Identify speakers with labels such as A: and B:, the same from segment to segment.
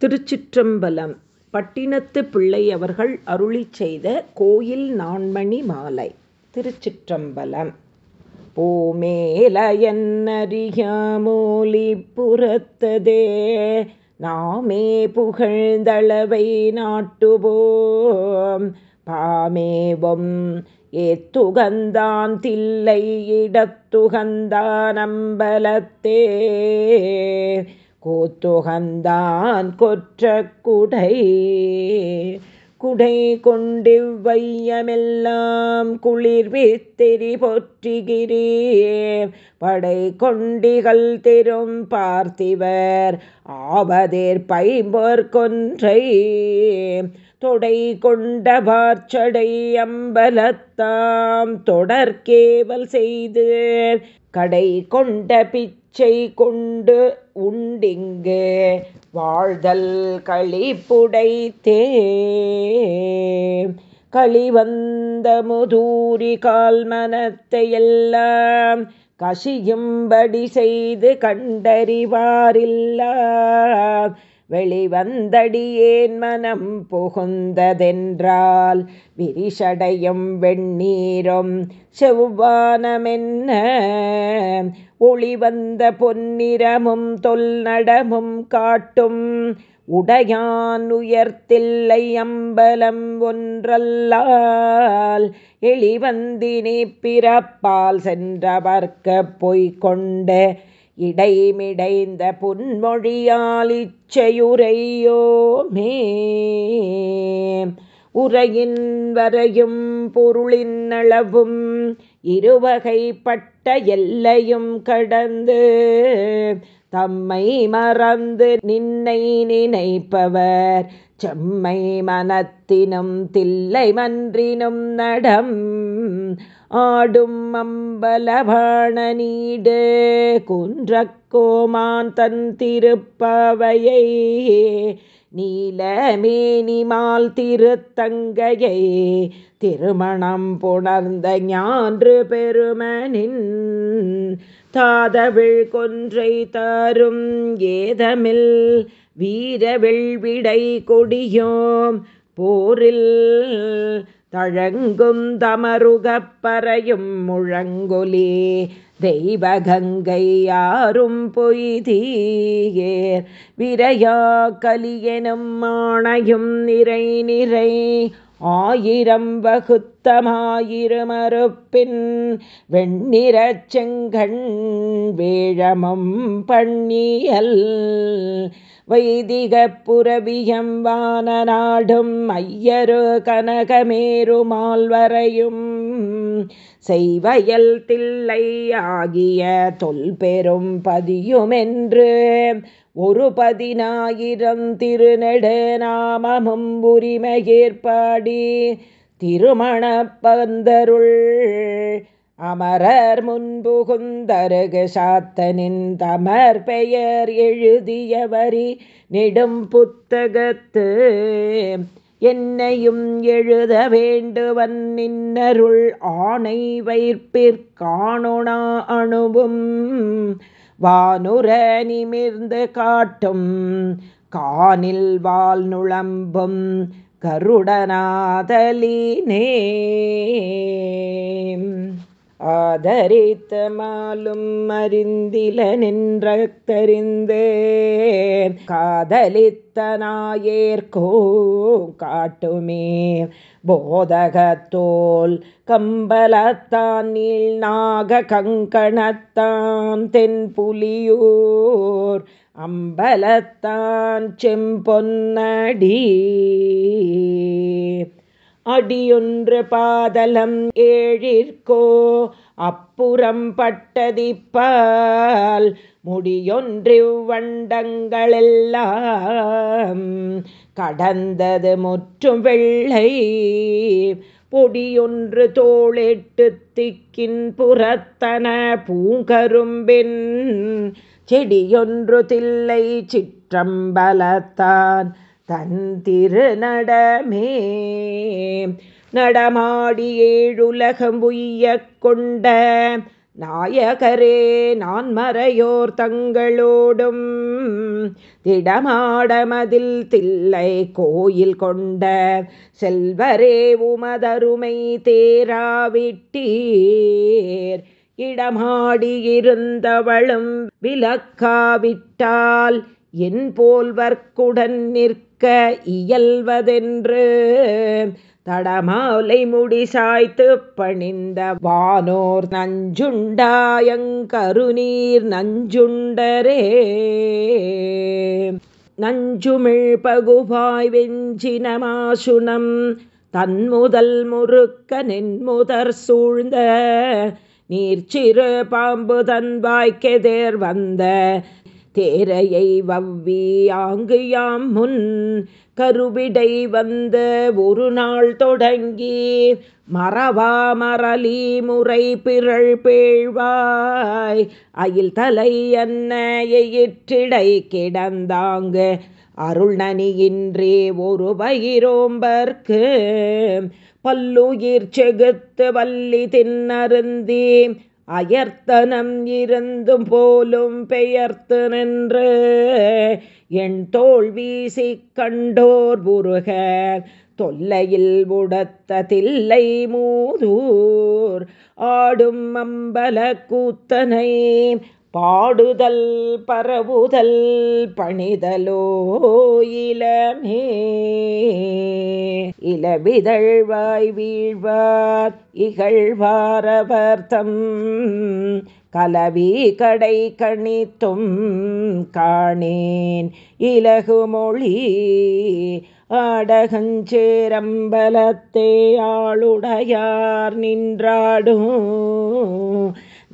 A: திருச்சிற்றம்பலம். பட்டினத்து பிள்ளையவர்கள் அருளி செய்த கோயில் நான்மணி மாலை. திருச்சிற்றம்பலம். பூமேலயன்னறியாமூலி புறத்ததே. நாமே புகழ்ந்தளவை நாட்டுவோம். பாமேவம் ஏத்துகந்தான் தில்லை இடத்துகந்தான் அம்பலத்தே. கோத்துகந்தான் கொற்ற குடை. குடை கொண்டிவ்வையமெல்லாம் குளிர்வித்தெறி போற்றுகிறே. படை கொண்டிகள் தெரும் பார்த்திவர் ஆவதேர் பைம்பொற் கொன்றை. தொடை கொண்ட பார்ச்சடை அம்பலத்தாம் தொடர்கேவல் செய்து. கடை கொண்ட இச்சை கொண்டு உண்டிங்கு வாழ்தல் களிப்புடைத்தே களிவந்த முதூரி கால் மனத்தையெல்லாம் கசியும்படி செய்து கண்டறிவாரில்லா வெளிவந்தடியேன் மனம் புகுந்ததென்றால் விரிஷடையும் வெண்ணீரும் செவ்வானமென்ன? ஒளிவந்த பொன்னிறமும் தொல்நடமும் காட்டும் உடையான் உயர்த்தில்லை அம்பலம் ஒன்றல்லால் எளிவந்தினி பிறப்பால் சென்றவர்க்கப் பொய்கொண்டு இடைமிடைந்த புன்மொழியால் இச்சையுரையோமே உரையின் வரையும் பொருளின் அளவும் இருவகைப்பட்ட எல்லையும் கடந்து தம்மை மறந்து நின்னை நினைப்பவர் செம்மை மனத்தினும் தில்லை மன்றினும் நடம் ஆடும் அம்பலபாண நீடு குன்றக்கோமான் தன் திருப்பவையை நீலமேனிமால் திருத்தங்கையை திருமணம் புணர்ந்த ஞான்று பெருமனின் தாதவிழ் கொன்றை தரும் ஏதமில் வீரவெள்விடை கொடியோம். போரில் தழங்கும் தமருகப்பறையும் முழங்கொலி தெய்வகங்கை யாரும் பொய்தீயேர். விரையா கலியெனும் மாணையும் நிறை நிறை ஆயிரம் வகுத்தமாயிருமறுப்பின் வெண்ணிறச் செங்கண் வேழமம் பண்ணியல் வைதிக புரவியம் வான நாடும் ஐயரு கனகமேருமால்வரையும் செய்வயல் தில்லை ஆகிய தொல்பெரும் பதியுமென்று. ஒரு பதினாயிரம் திருநெடு நாமமும் உரிமையேற்பாடி திருமணப்பந்தருள் அமரர் முன்புகுந்தருகு சாத்தனின் தமர் பெயர் எழுதியவரி நெடும் புத்தகத்து. என்னையும் எழுத வேண்டுவன் நின்னருள் ஆணை வைப்பிற்காணொணா அணுவும். வானுர நிமிர்ந்து காட்டும் கானில் வால் நுழம்பும் கருடநாதலினே ஆதரித்த மாலும் அறிந்தில நின்றறிந்து காதலித்த நாயேற்கோ காட்டுமே. போதகத்தோல் கம்பலத்தான் நீள் நாக கங்கணத்தான் தென்புலியூர். அம்பலத்தான் செம்பொன்னடி. அடியொன்று பாதலம் ஏழிற்கோ அப்புறம் பட்டதிப்பால் முடியொன்றிவ்வண்டங்களெல்லாம் கடந்தது முற்றும் வெள்ளை. பொடியொன்று தோளெட்டு திக்கின் புறத்தன பூங்கரும்பின் செடியொன்று தில்லை சிற்றம்பலத்தான். தந்திரு நடமே நடமாடி ஏழுலகம் உய்ய கொண்ட நாயகரே நான் மறையோர் தங்களோடும் திடமாடமதில் தில்லை கோயில் கொண்ட செல்வரே உமதருமை தேராவிட்டீர். இடமாடியிருந்தவளும் விலக்காவிட்டால் என் போல்வர்க்குடன் நிற்க இயல்வதென்று தடமாலை முடி சாய்த்து பணிந்த வானோர் நஞ்சுண்டாயங்கருநீர் நஞ்சுண்டரே. நஞ்சுமிழ் பகுவாய் வெஞ்சினமாசுனம் தன்முதல் முறுக்க நின்முதர் சூழ்ந்த நீர்ச்சிறு பாம்பு தன்வாய்க்கெதிர் வந்த தேரையை வவ்வி ஆங்கு யாம் முன் கருவிடை வந்த ஒரு நாள் தொடங்கி மறவா மரளி முறை பிறள் பேழ்வாய். அயில் தலை அன்னையிற்றிடை கிடந்தாங்க அருள் நனியின்றி ஒரு பயிரோம்பர்க்கு பல்லுயிர் செகுத்து வள்ளி தின்னருந்தேன் அயர்த்தனம் இருந்தும் போலும் பெயர்த்து நின்று என் தோல் வீசி கண்டோர் புருக தொல்லையில் உடத்ததில்லை மூதூர் ஆடும் அம்பல கூத்தனை பாடுதல் பரவுதல் பணிதலோ இளமே. இளவிதழ்வாய் வீழ்வார் இகழ்வாரவர்த்தம் கலவி கடை கணித்தும் காணேன். இலகுமொழி ஆடகஞ்சேரம்பலத்தே ஆளுடையார் நின்றாடும்.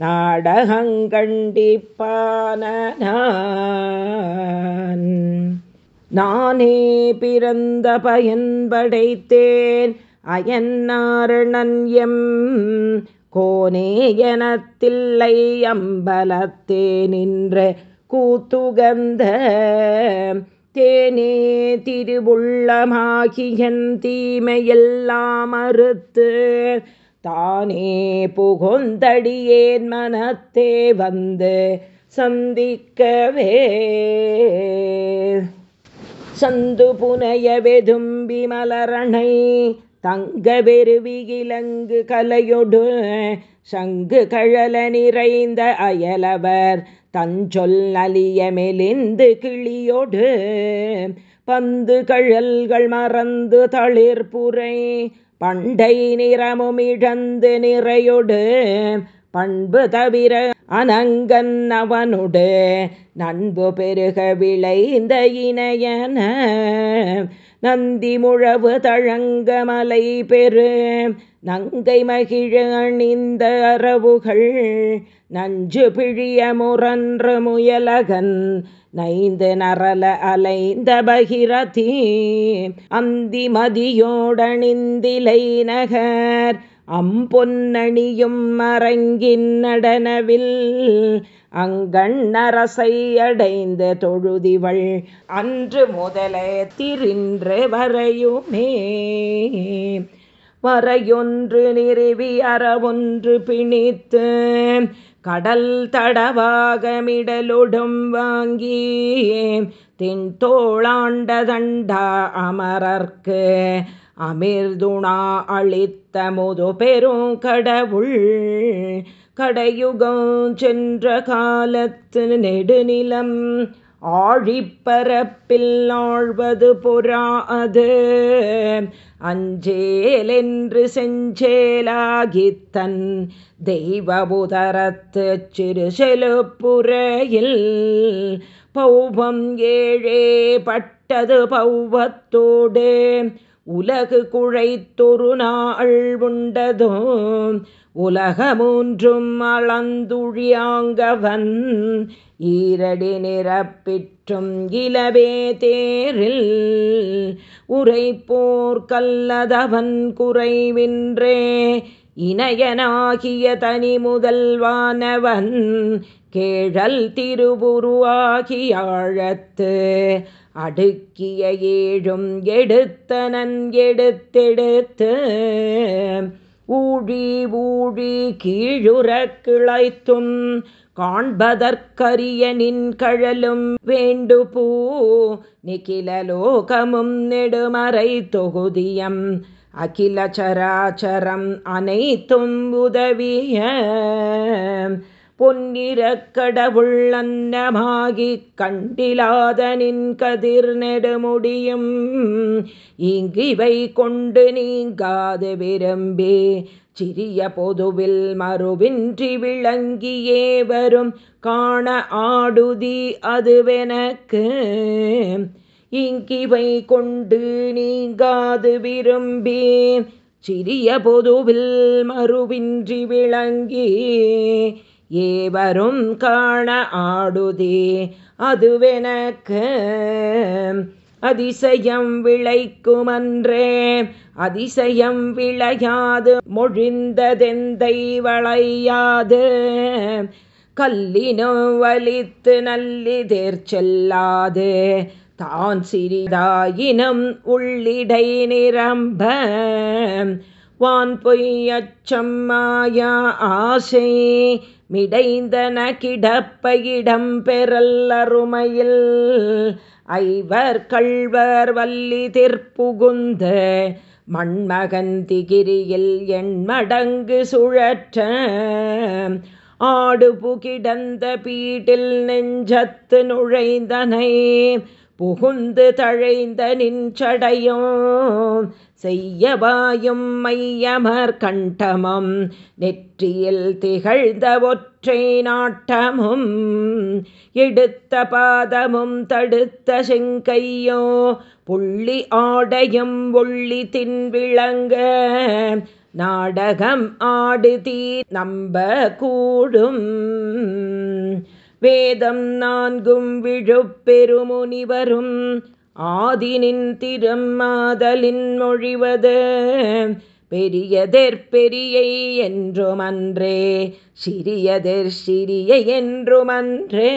A: நாடகங்கண்டிப்பான நானே பிறந்த பயன்படைத்தேன். அயன்னாரணன் எம். கோனேயனத்தில்லை அம்பலத்தே நின்ற கூத்துகந்த தேனே திருவுள்ளமாகியன் தீமையெல்லாம் மறுத்து தானே புகுந்தடியேன் மனத்தே வந்து சந்திக்கவே. சந்து புனைய வெதும்பி மலரணை தங்க வெறுவிகிலங்கு கலையொடு சங்கு கழல நிறைந்த அயலவர் தஞ்சொல் நலிய மெலிந்து கிளியொடு. பந்து கழல்கள் மறந்து தளிர்புரை பண்டை நிறமுமிழந்து நிறையொடு பண்பு தவிர அனங்கன் அவனுடு நண்பு பெருக விளைந்த இணையன. நந்தி முழவு தழங்கமலை பெரு நங்கை மகிழ அணிந்த அரவுகள் நஞ்சு பிழிய முரன்று முயலகன். நைந்து நரல அலைந்த பகிரதி. அந்தி மதியோடணிந்திலை நகர். அம்பொன்னணியும் மறங்கின் நடனவில் அங்கண்ணரசை அடைந்த தொழுதிவள் அன்று முதலே திரின்று வரையுமே. வரையொன்று நிறுவி அறவொன்று பிணித்து கடல் தடவாகமிடலொடும் வாங்கி தின் தோளாண்ட தண்டா அமரர்க்கு அமிர்துணா அளித்த முது பெரும் கடவுள். கடையுகம் சென்ற காலத்து நெடுநிலம் ஆழிப்பரப்பில் ஆழ்வது பொறா அது அஞ்சேலென்று செஞ்சேலாகித்தன் தெய்வ தெய்வபுதரத்து சிறு செலுப்புறையில் பௌபம் ஏழே பட்டது பௌவத்தோடு உலகு குழைத்தொரு நாள் உண்டதோ? உலகமூன்றும் அளந்துழியாங்கவன். ஈரடி நிரப்பிற்றும் இலவே தேரில் உரைப்போர் கல்லதவன் குறைவின்றே. இணையனாகிய தனி முதல்வானவன் கேழல் திருவுருவாகியாழத்து அடுக்கிய ஏழும் எடுத்தனன் எடுத்தெடுத்து ஊழி ஊழி கீழுற கிளைத்தும் காண்பதற்கரிய நின் கழலும் வேண்டுபூ நிகிலலோகமும் நெடுமறை தொகுதியம். அகில சராச்சரம் அனைத்தும் உதவிய பொன்னிறக் கடவுள் அன்னமாகி கண்டிலாத நின் கதிர் நெடுமுடியும் இங்கிவை கொண்டு நீங்காது விரும்பி சிறிய பொதுவில் மறுவின்றி விளங்கியே வரும். காண ஆடுதி அதுவெனக்கு இங்கிவை கொண்டு நீங்காது விரும்பி சிறிய பொதுவில் மறுவின்றி விளங்கி ஏவரும் காண ஆடுதே அதுவெனக்கு அதிசயம் விளைக்குமன்றே. அதிசயம் விளையாது மொழிந்ததெந்தை வளையாது கல்லினோ வலித்து நல்லிதேர் செல்லாது தான் சிறிதாயினம் உள்ளிடை நிரம்ப. வான் பொய்யச்சம் மாயா ஆசை மிடைந்தன கிடப்பையிடம் பெறல்லருமையில் ஐவர் கள்வர் வல்லி திற்புகுந்த மண்மகன் திகிரியில் எண்மடங்கு சுழற்ற. ஆடு புகிடந்த பீட்டில் நெஞ்சத்து நுழைந்தனை புகுந்து தழைந்த நின்றடையும் செய்யவாயும் மையமர் கண்டமம். நெற்றியில் திகழ்ந்த ஒற்றை நாட்டமும் எடுத்த பாதமும் தடுத்த செங்கையோ புள்ளி ஆடையும் ஒள்ளி தின்விளங்க நாடகம் ஆடுதீ நம்ப கூடும் வேதம் நான்கும் விழுப்பெருமுனிவரும் ஆதினின் திறம் மொழிவது பெரியதெற் பெரியை என்றுமன்றே சிறியதெற் சிறிய என்றுமன்றே.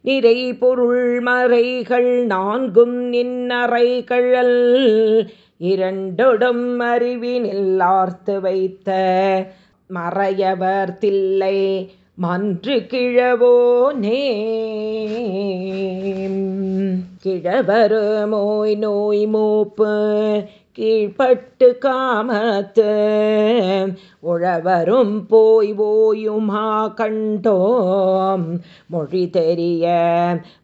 A: நிறை பொருள் மறைகள் நான்கும் நின்னறைகழல் இரண்டொடும் அறிவினில் ஆர்த்து வைத்த மறையவர் தில்லை. மன்று கிழவோனே கிழவரு மோய் நோய் மூப்பு கீழ்பட்டு காமத்து. உழவரும் போய் ஓயுமா கண்டோம். மொழி தெரிய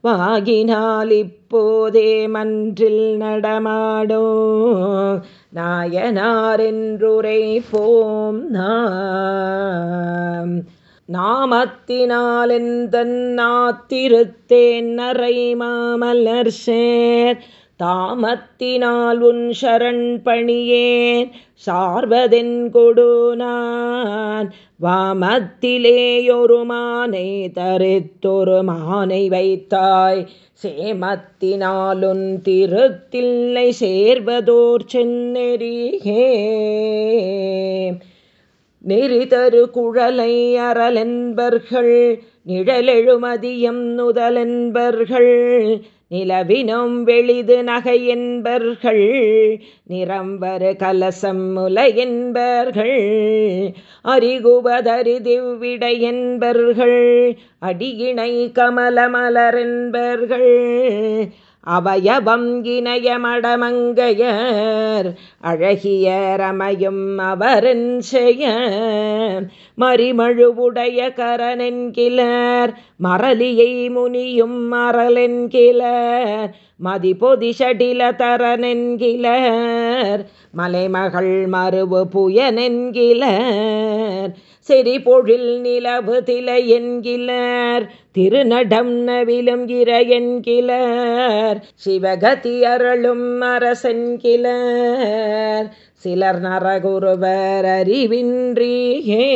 A: வாகினால் இப்போதே மன்றில் நடமாடும். நாயனாரென்றுரை போம் நாம். நாமத்தினாலெந்தன்னாத்திருத்தேன் நரை மாமலர் சேர். தாமத்தினால் உன் சரண் பணியேன். சார்வதென் கொடுநான். வாமத்திலேயொரு மானை தரித்தொரு மானை வைத்தாய். சேமத்தினாலுன் திருத்தில்லை சேர்வதோர் சென்னெறியே நெறிதரு குழலை அறலென்பர்கள் நிழலெழுமதியம் நுதலென்பர்கள் நிலவினும் வெளிது நகை என்பர்கள் நிறம்பரு கலசம் முலை என்பர்கள் அறிகுவதறி திவ்விடை என்பர்கள் அடியினை கமலமலர் என்பர்கள் அவயவம் இணையமடமங்கையர் அழகிய ரமையும் அவரன் செய்ய மறிமழுவுடைய கரனென்கிலர் மரலியை முனியும் மரலென்கிலர் மதிபொதி ஷடில தரனென்கிலர் மலைமகள் மறுவு புயனென்கிலர் செறி பொழில் நிலவு தில என்கிலர். திருநடம் நவிலும் இர என்கிலர். சிவகதி அருளும் அரசென்கிலர் சிலர் நரகுருவர் அறிவின்றியே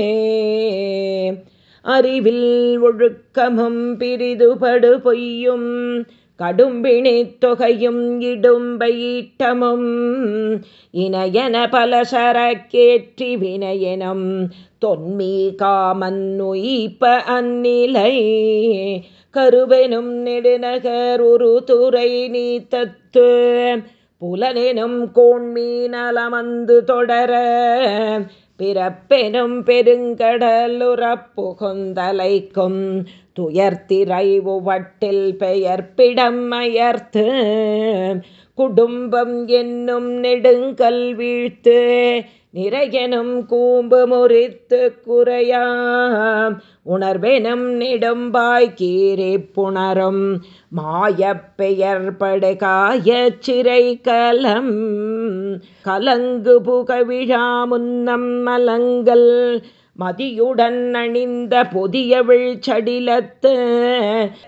A: அறிவில் ஒழுக்கமும் பிரிதுபடு பொய்யும். கடும்பிணி தொகையும் இடும்பயிட்டமும் இணையன பல சரக்கேற்றி வினையனம் தொன்மீ காமன்னுயிப்ப அந்நிலை. கருவெனும் நெடுநகர் ஒரு துறை நீ தத்து புலனெனும் கோண்மீனலமந்து தொடர. பிறப்பெனும் பெருங்கடலுறப்புகுந்தலைக்கும் துயர்த்திரைவு வட்டில் பெயர்ப்பிடம் அயர்த்து. குடும்பம் என்னும் நெடுங்கல் வீழ்த்து. நிறையனும் கூம்பு முறித்து குறையாம். உணர்வெனும் நெடும்பாய் கீரி புணரும். மாயப்பெயர்படு காய சிறை கலம். கலங்கு புகவிழா முன்னம் மலங்கள். மதியுடன் அணிந்த புதியவிழ் சடிலத்து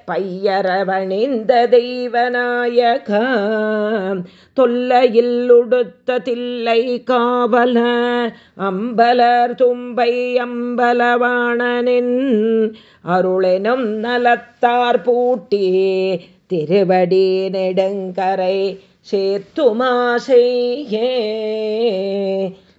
A: பையரவணிந்த தெய்வநாயக. தொல்லையில் உடுத்த தில்லை காவல அம்பலர் தும்பை அம்பலவாணனின் அருளெனும் நலத்தார் பூட்டி திருவடி நெடுங்கரை சேர்த்துமா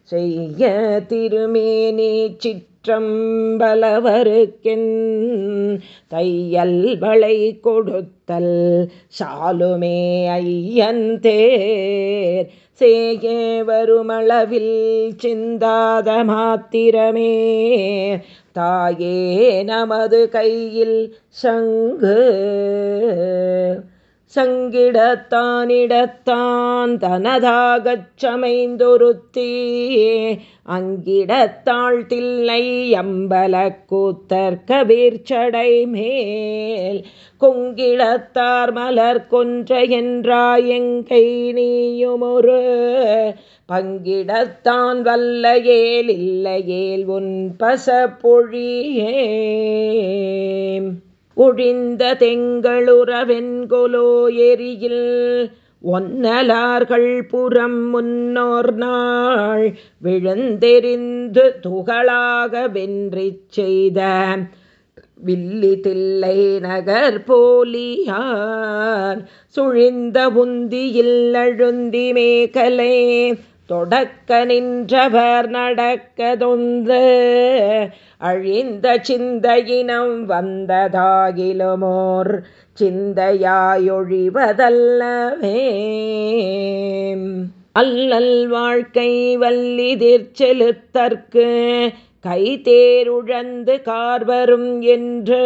A: செய்ய திருமேனி சிற்றம்பலவருக்கென் தையல் வளை கொடுத்தல் சாலுமே ஐயன் தேர். சேய வருமளவில் சிந்தாத மாத்திரமே. தாயே நமது கையில் சங்கு. சங்கிடத்தானிடத்தான் தனதாகச் சமைந்தொருத்தி அங்கிடத்தாள் தில்லை அம்பல கூத்தர் கபீர்ச்சடை மேல் கொங்கிடத்தார் மலர் கொன்ற என்றாயங்கை நீயுமொரு? பங்கிடத்தான் வல்ல ஏல் இல்லையேல் உன் பசப்பொழியே ஒழிந்த தெங்களுறவென்கொலோ எரியில் ஒன்னலார்கள் புறம் முன்னோர் நாள் விழுந்தெறிந்து துகளாக வென்றி செய்த வில்லி தில்லை நகர் போலியார் சுழிந்த உந்தியில் அழுந்தி மேகலை தொடக்க நின்றவர் நடக்கதொந்து அழிந்த சிந்தையினம் வந்ததாகிலுமோர் சிந்தையாயொழிவதல்லவே. அல்லல் வாழ்க்கை வல்லிதிர் செலுத்தற்கு கை தேருழந்து கார்வரும் என்று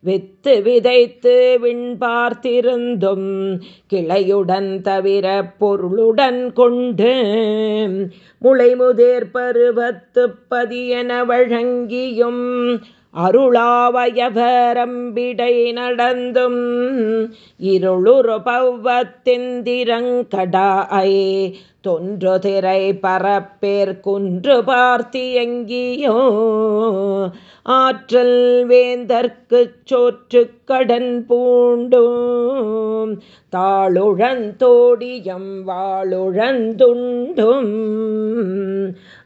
A: வித்து விதைத்து விண்பார்த்திருந்தும் கிளையுடன் தவிர பொருளுடன் கொண்டு முளைமுதேர் பருவத்து பதியன வழங்கியும் அருளாவயபரம்பிடை நடந்தும் இருளுரு பவ்வத்திந்திரங்கடாய் தொன்று திரை பரப்பேர் குன்று பார்த்தியங்கியோ ஆற்றல் வேந்தற்கு சோற்று கடன் பூண்டும் தாளுழந்தோடியம் வாழுழந்துண்டும்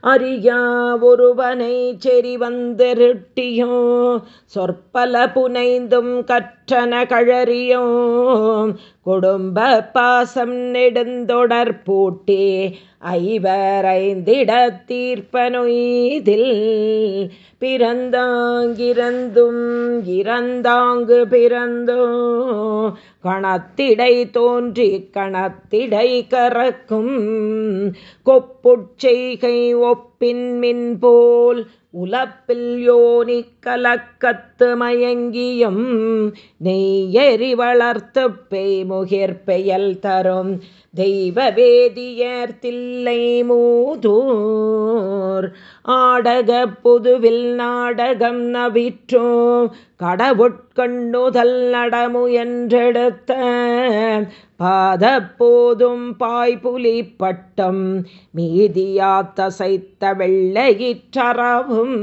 A: அறியா ஒருவனை செறி வந்திருட்டியோ சொற்பல புனைந்தும் கற்று கற்றன கழறியும். குடும்ப பாசம் நெடுந்தொடர் பூட்டி ஐவரைந்திட தீர்ப்பனொய்தில். பிறந்தாங்கிரந்தும் இறந்தாங்கு பிறந்தோ. கணத்திடை தோன்றி கணத்திடை கறக்கும். கொப்புட்செய்கை ஒப்பின் மின் போல் உலப்பில் யோனி கலக்கத்து மயங்கியும் நெய்யறி வளர்த்து பெய்முகிர் பெயல் தரும். தெய்வ வேதியர் மூதூர் ஆடக புதுவில் நாடகம் நவிற்றோ கடவுட்கண்ணுதல் நடமுயன்றெடுத்த போதும் பாய்புலி பட்டம் மீதியாத்தசைத்த வெள்ளையிற்றறவும்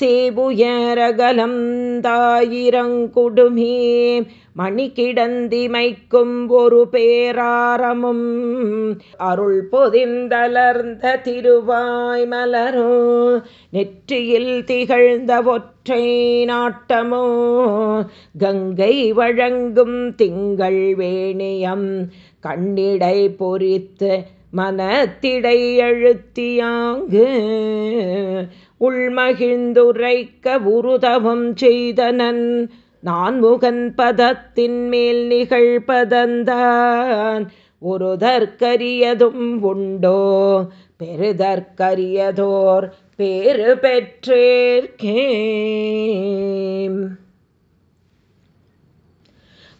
A: சேபுயரகலம் தாயிரங்குடுமே. மணி கிடந்திமைக்கும் ஒரு பேராரமும் அருள் பொதிந்தலர்ந்த திருவாய் மலரோ நெற்றியில் திகழ்ந்த ஒற்றை நாட்டமோ. கங்கை வழங்கும் திங்கள் வேணியம் கண்ணிடை பொறித்து மனத்திடை அழுத்தியாங்கு. உள்மகிழ்ந்துரைக்க உருதவம் செய்தனன். நான் முகன் பதத்தின் மேல் நிகழ்பதந்தான். ஒருதற்கரியதும் உண்டோ? பெருதற்கரியதோர் பேறு பெற்றேற்கே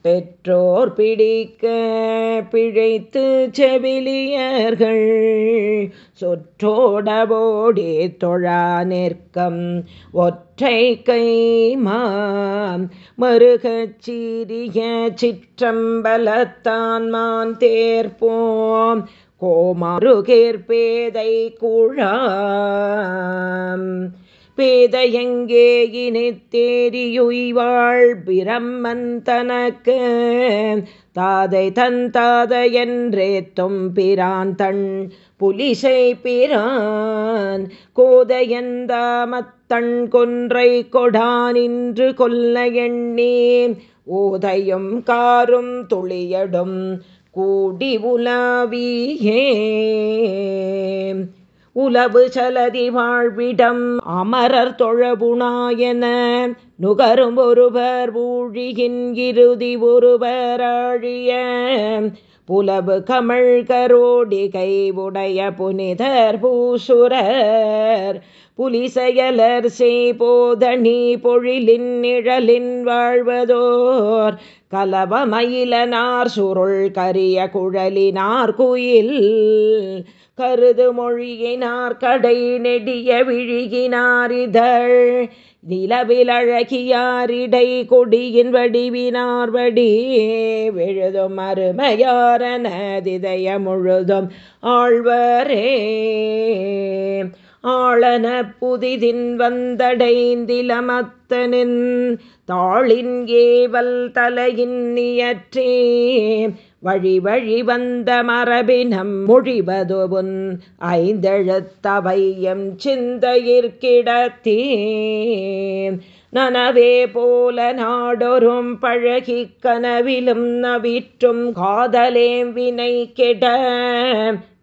A: பெற்றோர் பிடிக்க பிழைத்து செவிலியர்கள். சொற்றோடபோடி தொழா நிற்கம். ஒற்றை கைமாம் மருகச் சீரிய சிற்றம்பலத்தான் மான் தேர்ப்போம். கோமாருகேற்பேதை குழாம். பேதையங்கே இனித்தேரியுய்வாள் பிரம்மன் தனக்கு? தாதை தன் தாதையன்றேத்தும் பிரான் தன் புலிசை பிரான் கோதையந்தாமத்தன் கொன்றை கொடானின்று கொல்ல எண்ணே ஓதையும் காரும் துளியடும் கூடி உலாவியே உலவு சலதி வாழ்விடம் அமரர் தொழபுணாயன. நுகரும் ஒருவர் ஊழியின் இறுதி ஒருவர் ஒருவராழிய. புலவு கமல் கரோடி கைவுடைய புனிதர் பூசுரர். புலிசெயலர் போதணி பொழிலின் நிழலின் வாழ்வதோர். கலவமயிலனார் சுருள் கரிய குழலினார் குயில். கருது மொழியினார் கடை நெடிய விழுகினார் இதழ். நிலவில் அழகியாரிடை கொடியின் வடிவினார் வடி. விழுதும் அருமையாரனதிதய முழுதும் ஆழ்வரே. ஆளன புதிதின் வந்தடைந்திலமத்தனின் தாளின் ஏவல் தலையின் நியற்றே. வழி வழி வந்த மரபினம் மொழிவதுவுன் ஐந்தெழுத்தவையம் சிந்தையிற்கிடத்தே நனவே போல நாடொரும் பழகி கனவிலும் நவிற்றும் காதலேம் வினை கெட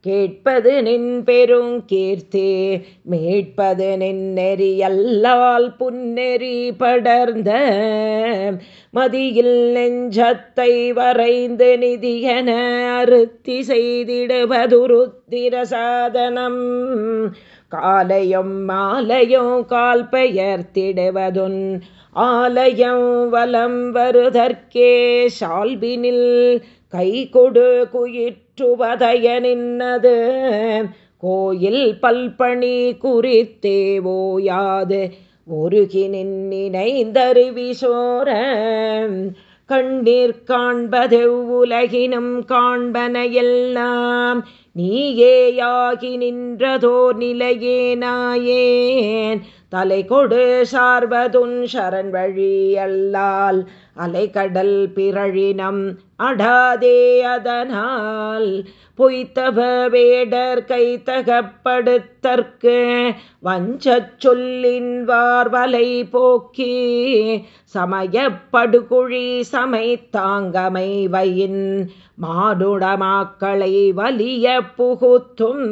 A: கேட்பது நின் பெரும் கீர்த்தி மீட்பது நின்னெறியல்லால் புன்னெறி படர்ந்த. மதியில் நெஞ்சத்தை வரைந்து நிதியன அறுத்தி செய்திடுவதுருத்திர சாதனம் காலையும் மாலையும் கால் பெயர்த்திடுவதுன் ஆலயம் வலம் வருதற்கே. சால்பினில் கை கொடு குயிற் குயிற்றுவதைய நின்னது கோயில் பல்பணி குறித்தேவோயாது ஒருகி நினைந்தருவி சோர. கண்ணீர் காண்பது உலகினும் காண்பன எல்லாம். நீயேயாகி நின்றதோர் நிலையே நாயேன். தலை கொடு சார்வதுன் சரண் வழி அல்லால் அலைக்கடல் பிறழினம் அடாதே அதனால். பொய்த்தவ வேடர் கை தகப்படுத்தற்கு வஞ்சச் சொல்லின் வார்வலை போக்கி சமயப்படுகுழி சமைத்தாங்கமை வயின் மாடுடமாக்களை வலிய புகுத்தும்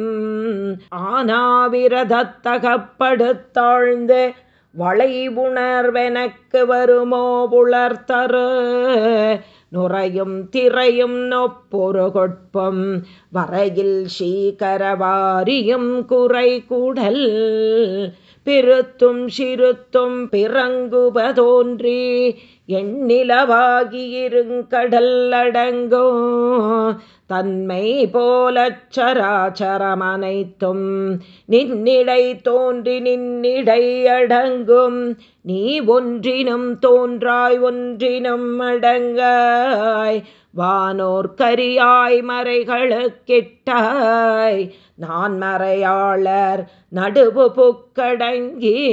A: ஆனாவிரதத்தகப்படுத்தாழ்ந்து வளைவுணர்வெனக்கு வருமோ புலர்த்தரு? நுரையும் திரையும் நொப்பொரு கொட்பம் வரையில் சீக்கரவாரியும் குறை கூடல் பெருத்தும் சிறுத்தும் பிறங்குவதோன்றி எண்ணிலவாகியிருங்கடல் அடங்கும் தன்மை போலச் சராச்சரமனைத்தும் நின்னிடை தோன்றி நின்னிடை அடங்கும். நீ ஒன்றினும் தோன்றாய் ஒன்றினும் அடங்காய். வானோர் கரியாய் மறைகளுக்கிட்டாய் நான் மறையாளர் நடுவு புக்கடங்கி.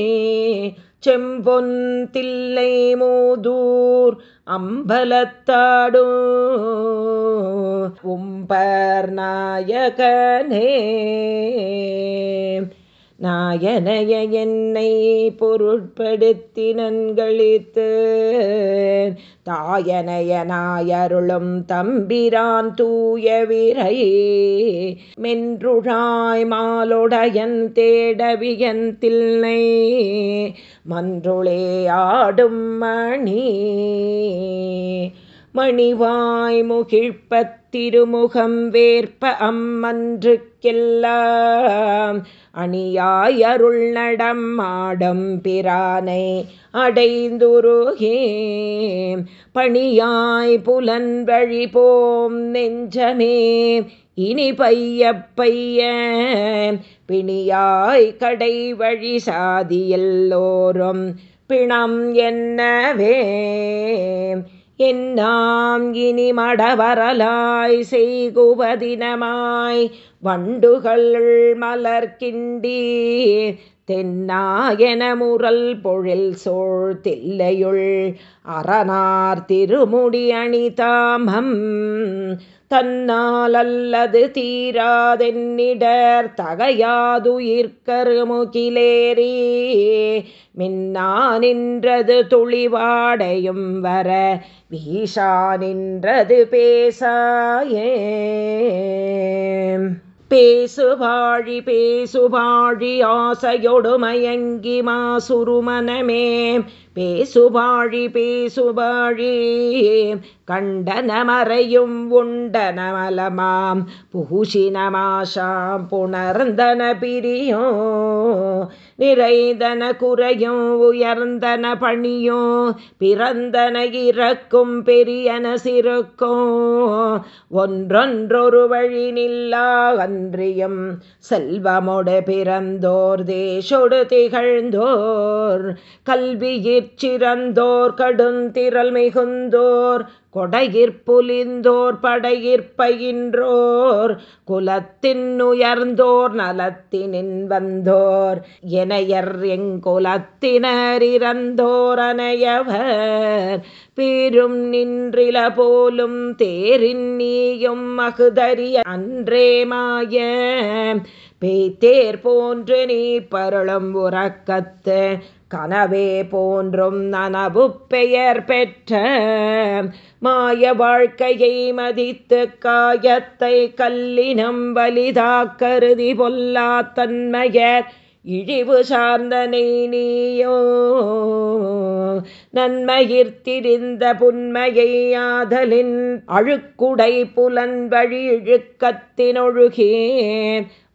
A: செம்பொன் தில்லை மூதூர் அம்பலத்தாடோ. உம்பர் நாயகனே. நாயனைய என்னை பொருட்படுத்தி நன்களித்து தாயனைய நாயருளும் தம்பிரான் தூய விரை மென்றுழாய் மாலொடையன் தேடவியந்தில்லை மன்றுளே ஆடும் மணி மணிவாய் முகிழ்ப்பத் திருமுகம் வேற்ப அம்மன்றுக்கெல்லாம் அணியாயருள் நடம் ஆடம் பிரானை அடைந்துருகே பணியாய் புலன் வழி போம் நெஞ்சமே இனி பைய பைய பிணியாய் கடை வழி சாதி எல்லோரும் பிணம் என்னவே என்னாம் இனி மடவரலாய் செய்குவதினமாய் வண்டுகள் மலர்கிண்டி தென்னாயன முரல் பொழில் சோழ் தில்லையுள் அரணார் திருமுடி அணிதாமம். தன்னால் அல்லது தீராதென்னிடர் தகையாதுயிர்கருமுகிலேறி மின்னா நின்றது துளிவாடையும் வர வீஷா நின்றது பேசாயே. பேசுவாழி பேசுவாழி ஆசையொடு மயங்கி மாசுருமனமே பேசுவாழி பேசுவாழி கண்டனமறையும் உண்டனமலமாம் புகுஷினமாஷாம் புணர்ந்தன பிரியோ நிறைந்தன குறையும் உயர்ந்தன பணியும் பிறந்தன இறக்கும் பெரியன சிறுக்கும். ஒன்றொன்றொரு வழி நில்லா அன்றியும் செல்வமொடு பிறந்தோர் தேசொடு திகழ்ந்தோர். கல்வியிற் சிறந்தோர் கடுந்திரல் மிகுந்தோர். கொடையிற்புலிந்தோர் படையிற்பயின்றோர் குலத்தின் உயர்ந்தோர் நலத்தினின் வந்தோர் எனையர் எங்குலத்தினர் இறந்தோர் அனையவர் பேரும் நின்றில போலும் தேரின் நீயும் மகுதறிய அன்றே மாய. பேத்தேர் போன்று நீ பருளும் உறக்கத்து கனவே போன்றும் நனவு பெயர் பெற்ற மாய வாழ்க்கையை மதித்து காயத்தை கல்லினம் வலிதா கருதி பொல்லா தன்மையர். இழிவு சார்ந்தனை நீயோ நன்மயிர்த்திரிந்த புன்மையை ஆதலின் அழுக்குடை புலன் வழி இழுக்கத்தினொழுகே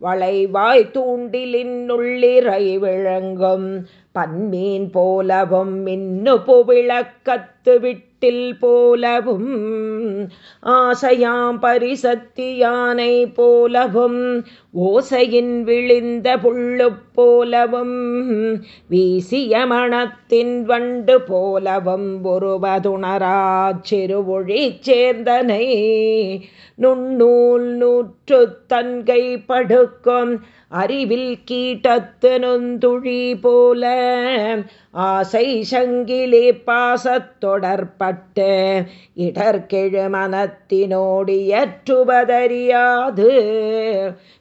A: வளைவாய் தூண்டிலின் உள்ளிறை விளங்கும் பன்மீன் போலவும் மின்னு புவிளக்கத்து விட்டில் போலவும் ஆசையாம் பரிசத்தி யானை போலவும் ஓசையின் விழிந்த புள்ளு போலவும் வீசிய மணத்தின் வண்டு போலவும் ஒருவதுணரா சிறுவொழி சேர்ந்தனை. நுண்ணூல் நூற்று தன்கை படுக்கும் அறிவில் கீட்டத்து நொந்துழி போல ஆசை சங்கிலே பாசத்தொடர்பட்டு இடர்கெழு மனத்தினோடியற்றுவதறியாது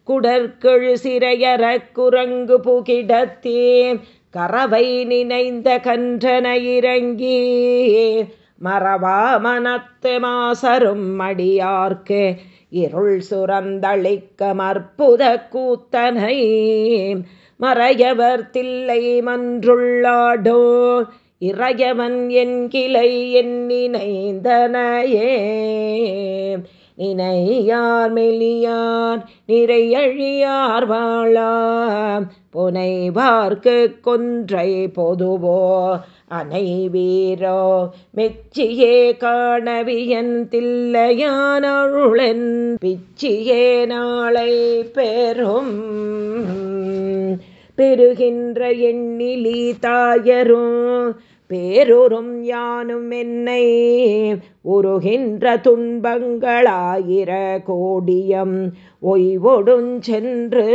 A: குட குடற்கெழு சிறையற குரங்கு புகிடத்தே கறவை நினைந்த கன்றன இறங்கி மறவா மனத்து மாசரும் மடியார்க்கு இருள் சுரந்தளிக்க மற்புத கூத்தனை மறையவர் தில்லை மன்றுள்ளாடோ இறையவன் என் கிளை என் நினைந்தனையே. நினையார் மெலியார் நிறையழியார் வாழாம். புனைவார்க்கு கொன்றை பொதுவோ அனை வீரோ மெச்சியே காணவியன் தில்லையானருளன் பிச்சியே நாளை பெறும். பெறுகின்ற எண்ணிலி தாயரும் பேரொரும் யானும் என்னை உருகின்ற துன்பங்களாயிர கோடியம். ஒய்வொடுஞ்சென்று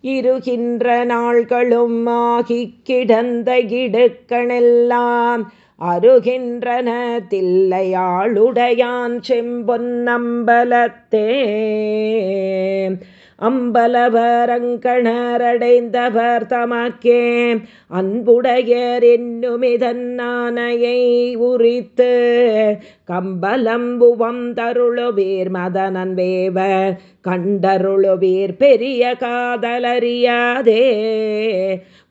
A: இருகின்ற நாள்களும் ஆகி கிடந்த இடுக்கணெல்லாம் அருகின்றன. தில்லையாளுடையான் செம்பொன் நம்பலத்தே அம்பலவரங்கணரடைந்தவர் தமக்கே. அன்புடையர் என்னுமிதன் நானையை உரித்து கம்பலம்புவம் தருளுவீர் மதனன் வேவ கண்டருளுவீர் பெரிய காதலறியாதே.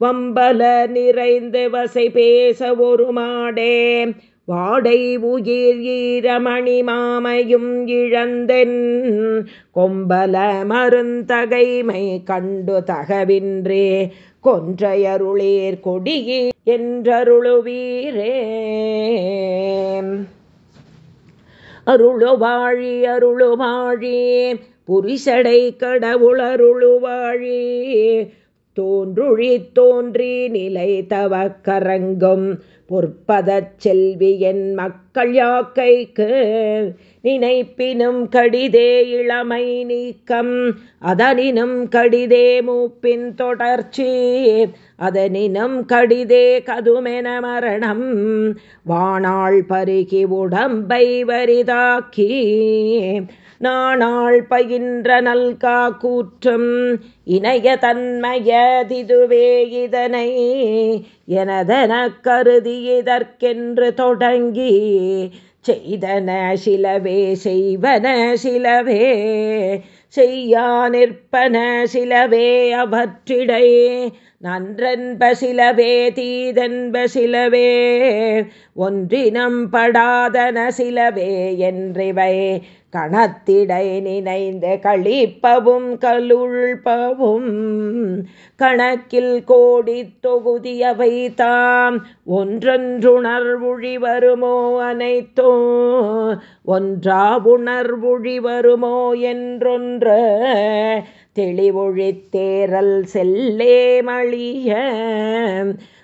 A: வம்பல நிறைந்து வசை பேச ஒரு மாடே. வாடை உயிர் ஈரமணி மாமையும் இழந்தென். கொம்பல மருந்தகைமை கண்டு தகவின்றே. கொன்றையருளேர் கொடியே என்றருளுவீரே. அருளுவாழி அருளுவாழி புரிசடை கடவுளருளுவாழி தோன்றுழி தோன்றி நிலை தவக்கரங்கும் பொற்பதச் செல்வி என் மக்கள் யாக்கைக்கு நினைப்பினும் கடிதே இளமை நீக்கம். அதனினும் கடிதே மூப்பின் தொடர்ச்சி. அதனினும் கடிதே கதுமென மரணம். வாணாள் பருகி உடம்பை வரிதாக்கி. நாணாள் பயின்ற நல்கா கூற்றும் இணைய தன்மையதிதுவே இதனை எனதென கருதி இதற்கென்று தொடங்கி செய்தன சிலவே செய்வன சிலவே செய்யா நிற்பன சிலவே அவற்றிடை நன்றன்ப சிலவே தீதன்ப சிலவே ஒன்றினம் படாதன சிலவே என்றிவை. கணத்திடை நினைந்து கழிப்பவும் கலுழ்பவும் கணக்கில் கோடி தொகுதியவை தாம். ஒன்றொன்றுணர்வுழி வருமோ அனைத்தோ ஒன்றா உணர்வுழி வருமோ என்றொன்று தெளிவொழித்தேரல் செல்லே மழிய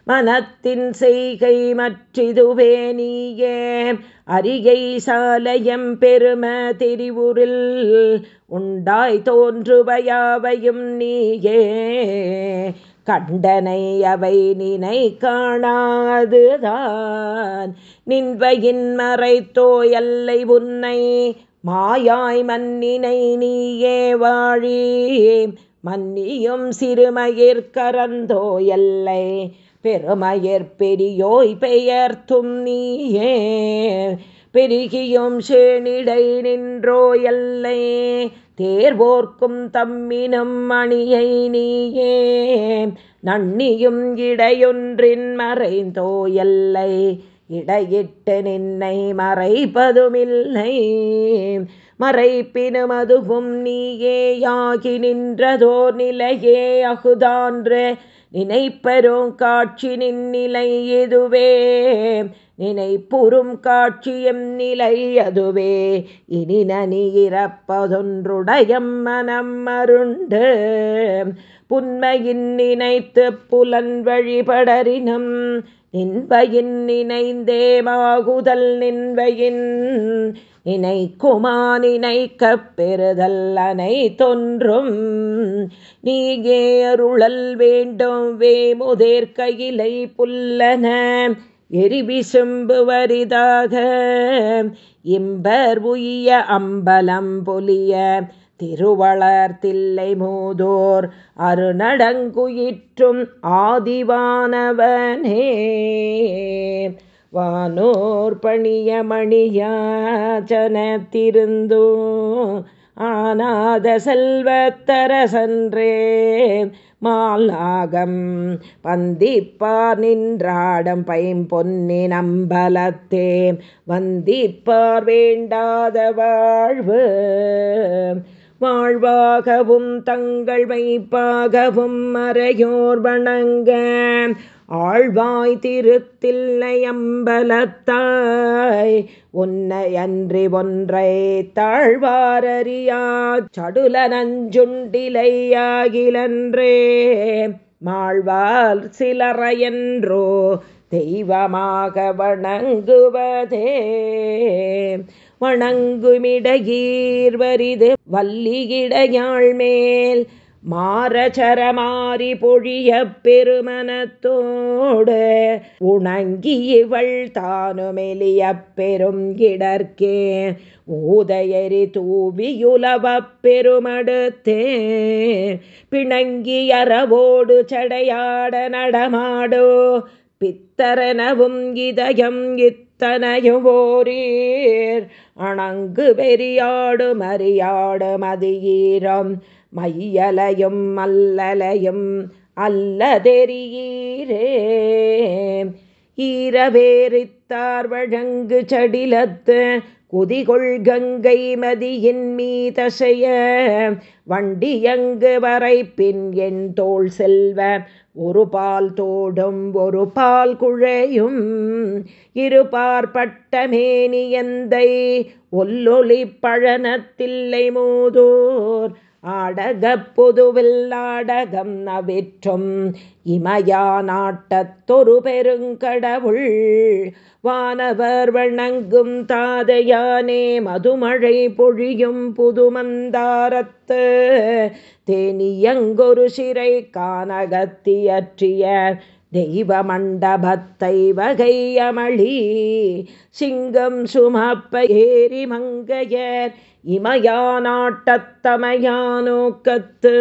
A: மனத்தின் செய்கை மற்றிதுவே நீயே. அரிகை சாலயம் பெரும திரிவுரில் உண்டாய் தோன்றுவையாவையும் நீயே. கண்டனை அவை நினை காணாதுதான். நின்வையின் மறைத்தோ எல்லை உன்னை மாயாய் மன்னினை நீயே வாழி. மன்னியும் சிறுமயிர்கரந்தோ எல்லை பெருமயிர் பெரியோய் பெயர்த்தும் நீயே. பெருகியும் சேனிடை நின்றோ எல்லை தேர்வோர்க்கும் தம்மினும் மணியை நீயே. நன்னியும் இடையொன்றின் மறைந்தோ எல்லை இடையிட்டு நின்னை மறைப்பதுமில்லை. மறைப்பினும் அதுவும் நீயேயாகி நின்றதோர் நிலையே அகுதான்று. நினைப்பெரும் காட்சி நின்னிலை எதுவே நினைப்புறும் காட்சியம் நிலை அதுவே. இனி நனி இறப்பதொன்றுடையம் மனம் மருண்டு புன்மையின் நினைத்து புலன் வழிபடறினும் நின்பையின் நினைந்தே மாகுதல் நின்பையின் நினைக்குமா நினைக்கப் பெறுதல் அனை தொன்றும் நீயே அருளல் வேண்டும் வேமுதேர் கையிலை புல்லன. எரிவிசும்பு வரிதாக. இம்பர் உய்ய அம்பலம் பொலிய. திருவளர்தில்லை மூதோர் அருநடங்குயிற்றும் ஆதிவானவனே. வானோர் பணிய மணியாச்சனத்திருந்தோ ஆனாத செல்வத்தரசன்றே. மாலாகம் பந்திப்பார் நின்றாடம் பைம்பொன்னி நம்பலத்தே. வந்திப்பார் வேண்டாத வாழ்வு வாழ்வாகவும் தங்கள் வைப்பாகவும் மறையோர் வணங்க. ஆழ்வாய் திருத்தில்லை அம்பலத்தாய் உன்னை அன்றி ஒன்றை தாழ்வாரறியா. சடுல நஞ்சுண்டிலையாகிலன்றே மாழ்வார் சிலரையன்றோ தெய்வமாக வணங்குவதே. வணங்குமிடகீர்வரிது வரிது வல்லிகிடையாள் மேல் மாறச்சரமாறி பொழிய பெருமனத்தோடு உணங்கி இவள் தானுமெலிய பெரும் கிடற்கே. ஊதையரி தூவியுலவப் பெருமடுத்தே. பிணங்கியறவோடு சடையாட நடமாடோ. பித்தரனவும் இதயம் இத் ஓரீர் அணங்கு பெரியாடு மறியாடு மதியீரம் மையலையும் மல்லலையும் அல்லதெறியீரே. ஈரவேரித்தார் வழங்கு சடிலத்து குதிகொள் கங்கை மதியின் மீதசைய வண்டியங்கு வரை பின் என் தோல் செல்வ ஒரு பால் தோடும் ஒரு பால் குழையும் இருபார்பட்ட மேனியந்தை ஒல்லொளி பழனத்தில்லை மூதோர் ஆடகப் பொதுவில் நாடகம் நவிற்றும் இமயா நாட்டத்தொரு பெருங்கடவுள். வானவர் வணங்கும் தாதையானே மதுமழை பொழியும் புதுமந்தாரத்து. தேனியங்கொரு சிறை கானகத்தியற்றிய தெய்வ மண்டபத்தை வகையமளி. சிங்கம் சுமப்ப ஏரி மங்கையர் இமயானாட்டத்தமையானோக்கத்து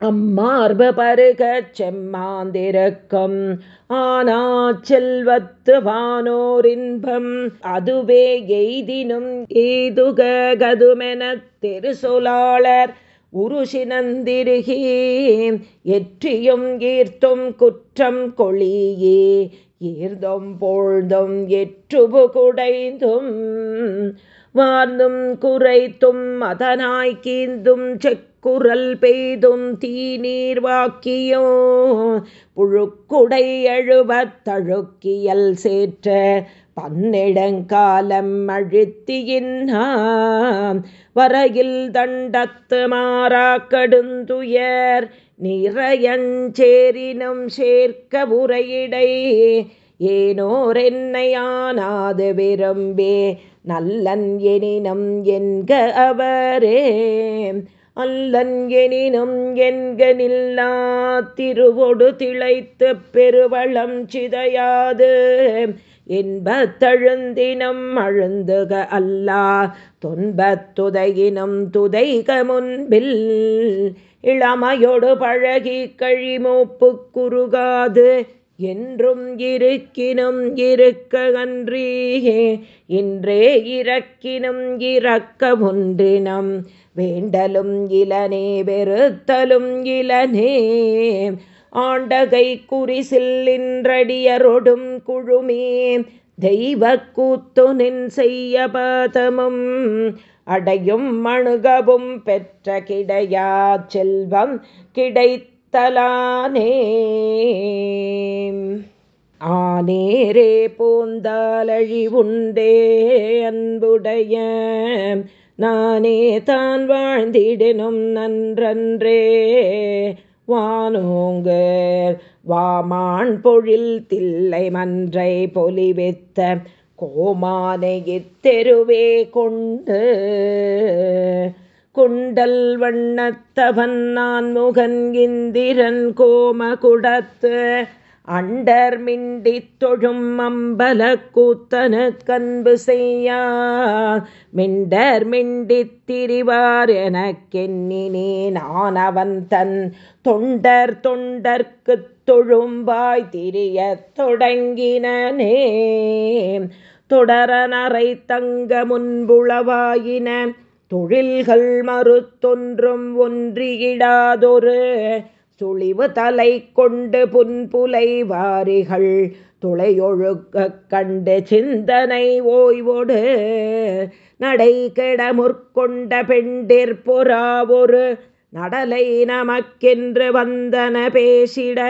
A: அம்மார்பு பருக செம்மாந்திருக்கும். ஆனா செல்வத்து வானோரின்பம் அதுவே எய்தினும் ஏதுக கதுமென திருசொலாளர் உருசினந்திருகி எற்றியும் ஈர்த்தும் குற்றம் கொளியே ஈர்ந்தும் பொழுதும் எற்றுபு குடைந்தும். வார்ந்தும் குறைத்தும் அதனாய் கீந்தும் செக்குரல் பெய்தும் தீநீர் வாக்கியோ. புழுக்குடை எழுபத் தழுக்கியல் சேற்ற பன்னெடுங்காலம் அழுத்தியின் வரையில் தண்டத்து மாறா கடுந்துயர் நிறையஞ்சேரினும் சேர்க்க உரையிடை. ஏனோர் என்னையானாது விரும்பே நல்லன் எனினும் என்க அவரே. அல்லன் எனினும் என்க நில்லா திருவொடு திளைத்து பெருவளம் சிதையாது. இன்பத்தழுந்தினம் அழுந்துக அல்லா. துன்பத்துதையினும் துதைக முன்பில். இளமையொடு பழகி கழிமூப்பு குறுகாது. என்றும் இருக்கினும் இருக்க அன்றியே இன்றே இறக்கினும் இறக்க ஒன்றினம் வேண்டலும் இளனே வெறுத்தலும் இளனே. ஆண்டகை குறிசில்லின்றடியரொடும் குழுமே தெய்வ கூத்துனின் செய்ய பாதமும் அடையும் மணுகவும் பெற்ற கிடையா செல்வம் கிடைத்த கிடைத்தலானே ஆனேரே போந்தாலழி உண்டே அன்புடைய. நானே தான் வாழ்ந்திடனும் நன்றன்றே. வானோங்கர் வாமான் பொழில் தில்லை மன்றை பொலிவெத்த. கோமானை இத்தெருவே கொண்டு கொண்டல் வண்ணத்தவன் நான் முகன் இந்திரன் கோமகுடத்து. அண்டர் மிண்டி தொழும் அம்பல கூத்தனு கன்பு செய்யா. மிண்டர் மிண்டி திரிவார் எனக்கெண்ணினே நான் அவன் தன் தொண்டர் தொண்டர்க்கு தொழும்பாய் திரிய தொடங்கினே தொடரனரை தங்க முன்புளவாயின தொழில்கள் மறுத்தொன்றும் ஒன்றியிடாதொரு சுழிவு தலை கொண்டு புன்புலை வாரிகள் துளையொழுக்க கண்டு சிந்தனை ஓய்வோடு நடை கெடமுற்கொண்ட முற்கொண்ட ஒரு நடலை நமக்கென்று வந்தன பேசிட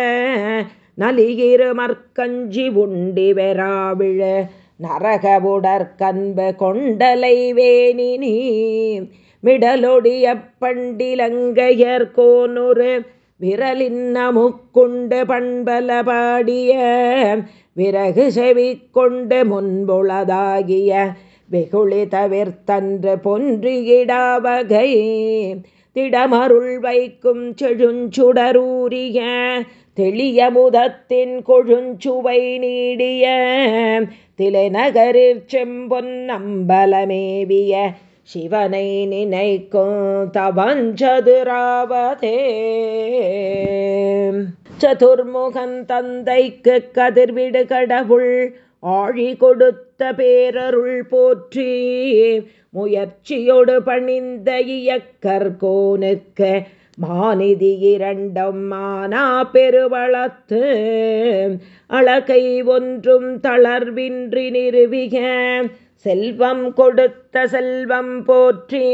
A: நலிகிரு மற்கஞ்சி உண்டி வெறாவிழ நரகவுடற்கன்பு கொண்டலை வேணினி மிடலொடிய பண்டிலங்கையர் கோனொரு விரலின் நமுக்குண்டு பண்பல பாடிய விறகு செவி கொண்டு முன்புளதாகிய வெகுளி தவிர்த்தன்று பொன்றியிடாவகை திடமருள் வைக்கும் செழுஞ்சுடரூரிய தெளிய முதத்தின் கொழுஞ்சுவை நீடிய திலைநகரிற் செம்பொன் அம்பலமேவிய சிவனை நினைக்கும் தவஞ்சதுராவதே சதுர்முகன் தந்தைக்கு கதிர்விடு கடவுள் ஆழி கொடுத்த பேரருள் போற்றி முயற்சியோடு பணிந்த இயக்கர்கோனுக்கு மாநிதி இரண்டும் மானா பெருவளத்து அழகை ஒன்றும் தளர்வின்றி நிறுவிக. செல்வம் கொடுத்த செல்வம் போற்றி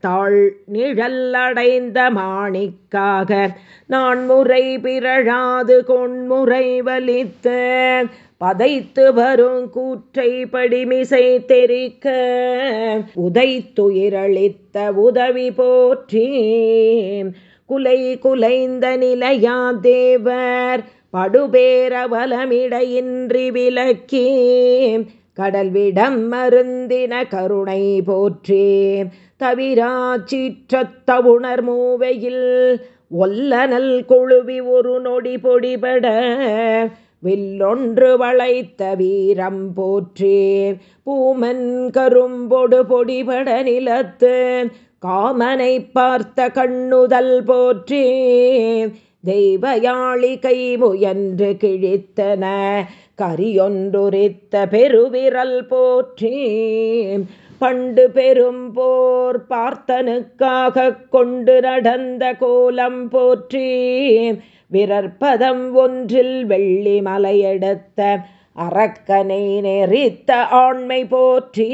A: தாழ் நிழல் அடைந்த மாணிக்காக. நான் முறை பிறழாது கொன்முறை வலித்து பதைத்து வரும் கூற்றை படிமிசை தெரிக்க உதைத்துயிரளித்த உதவி போற்றி. குலை குலைந்த நிலையா தேவர் படுபேரவலமிடையின்றி விலக்கி கடல்விடம் மருந்தின கருணை போற்றி. தவிராச்சிற்றத்த உணர் மூவையில் ஒல்லனல் கொழுவி ஒரு நொடி பொடிபட வில்லொன்று வளைத்த வீரம் போற்றே. பூமன் கரும்பொடு பொடிபட நிலத்து காமனை பார்த்த கண்ணுதல் போற்றே. தெய்வயாழி கை முயன்று கிழித்தன கரியொன்றுரித்த பெருவிரல் போற்றி. பண்டு பெரும் போர் பார்த்தனுக்காக கொண்டு நடந்த கோலம் போற்றி. விரற்பதம் ஒன்றில் வெள்ளி மலையெடுத்த அரக்கனை நெறித்த ஆண்மை போற்றி.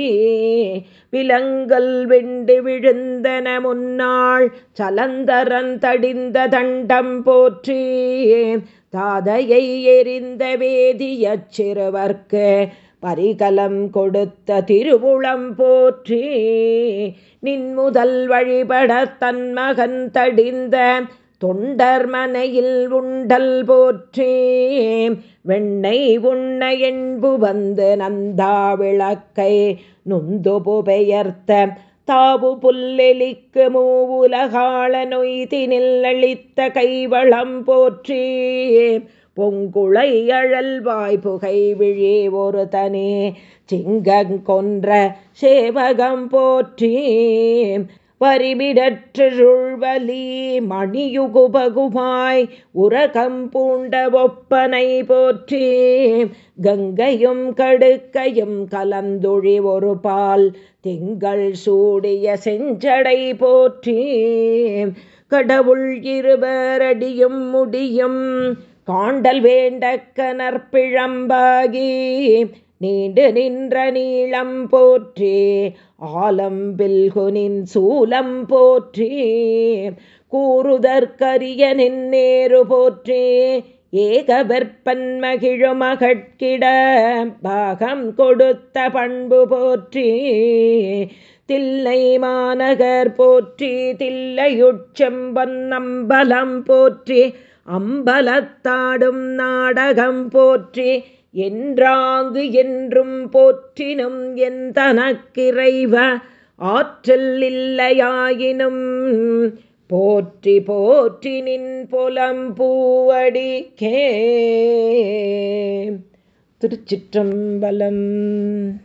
A: விலங்கல் விண்டு விழுந்தன முன்னாள் சலந்தரன் தடிந்த தண்டம் போற்றி. தாதையை எரிந்த வேதிய சிறுவர்க்கு பரிகலம் கொடுத்த திருவுளம் போற்றி. நின் முதல் வழிபட தன் மகன் தடிந்த தொண்டர்மனையில் உண்டல் போற்றே வெண்ணை உண்ண என்பு வந்து நந்தா விளக்கை நுந்து புபெயர்த்த தாவு புல்லெலிக்கு மூவுலகாள நொய்தினில் அளித்த கைவளம் போற்றி பொங்குளை அழல்வாய் புகை விழி ஒரு தனி சிங்கங்கொன்ற சேவகம் போற்றி வரிமிடற்றுள்வலி மணியுகுபகுமாய் உரகம் பூண்ட ஒப்பனை போற்றி. கங்கையும் கடுக்கையும் கலந்துழி ஒரு பால் திங்கள் சூடிய செஞ்சடை போற்றி. கடவுள் இருவரடியும் முடியும் காண்டல் வேண்ட கனற்பிழம்பாகி நீண்டு நின்ற நீளம் போற்றி ஆலம்பில்குனின் சூலம் போற்றி கூறுதற்கரிய நின்னேறு போற்றி ஏகவற்பன் மகிழுமகட்கிட பாகம் கொடுத்த பண்பு போற்றி தில்லை மாநகர் போற்றி தில்லையுட்செம்பன் அம்பலம் போற்றி அம்பலத்தாடும் நாடகம் போற்றி என்றாங்கு என்றும் போற்றினும் எந்தனக்கிறைவ ஆற்றல் இல்லையாயினும் போற்றி போற்றி நின் புலம் பூவடிக்கே. திருச்சிற்றம்பலம்.